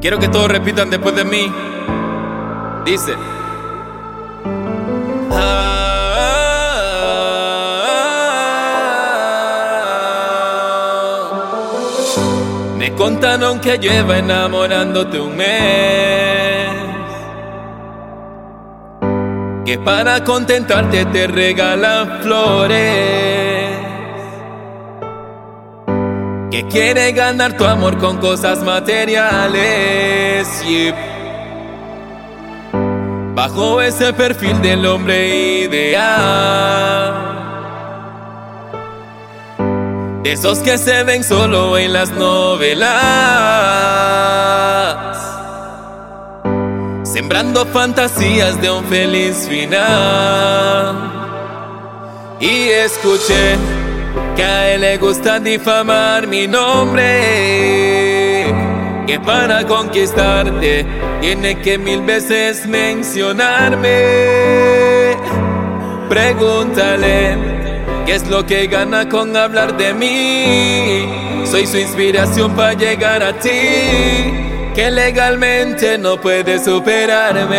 Quiero que todos repitan después de mí. Dice. Me contaron que lleva enamorándote un mes. Que para contentarte te regala flores. Que quiere ganar tu amor con cosas materiales. y Bajo ese perfil del hombre ideal. De esos que se ven solo en las novelas. Sembrando fantasías de un feliz final. Y escuché que a él le gusta difamar mi nombre. Que para conquistarte tiene que mil veces mencionarme. Pregúntale ¿Qué es lo que gana con hablar de mí? Soy su inspiración para llegar a ti, que legalmente no puede superarme.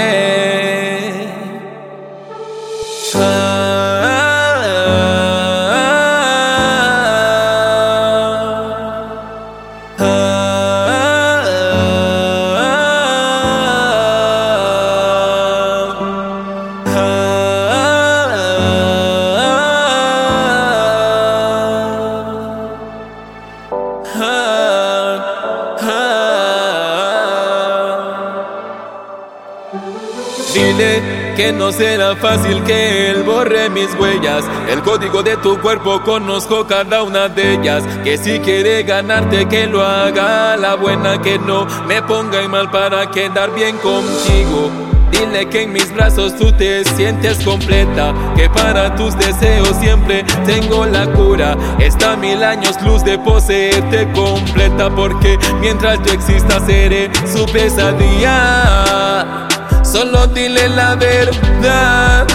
Dile que no será fácil que él borre mis huellas. El código de tu cuerpo conozco cada una de ellas. Que si quiere ganarte, que lo haga la buena, que no me ponga en mal para quedar bien contigo. Dile que en mis brazos tú te sientes completa, que para tus deseos siempre tengo la cura. Está mil años luz de poseerte completa, porque mientras yo exista seré su pesadilla. Solo dile la verdad,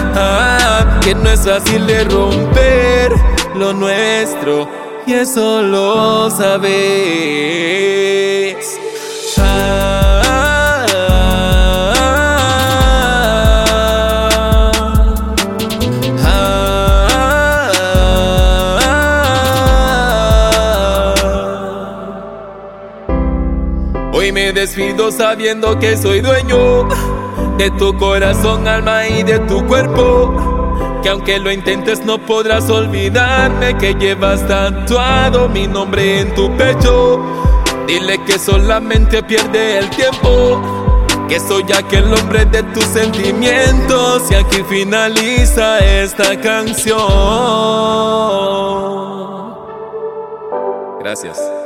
que no es fácil de romper lo nuestro y eso lo sabes. Hoy me despido sabiendo que soy dueño de tu corazón, alma y de tu cuerpo. Que aunque lo intentes no podrás olvidarme que llevas tatuado mi nombre en tu pecho. Dile que solamente pierde el tiempo. Que soy aquel hombre de tus sentimientos y aquí finaliza esta canción. Gracias.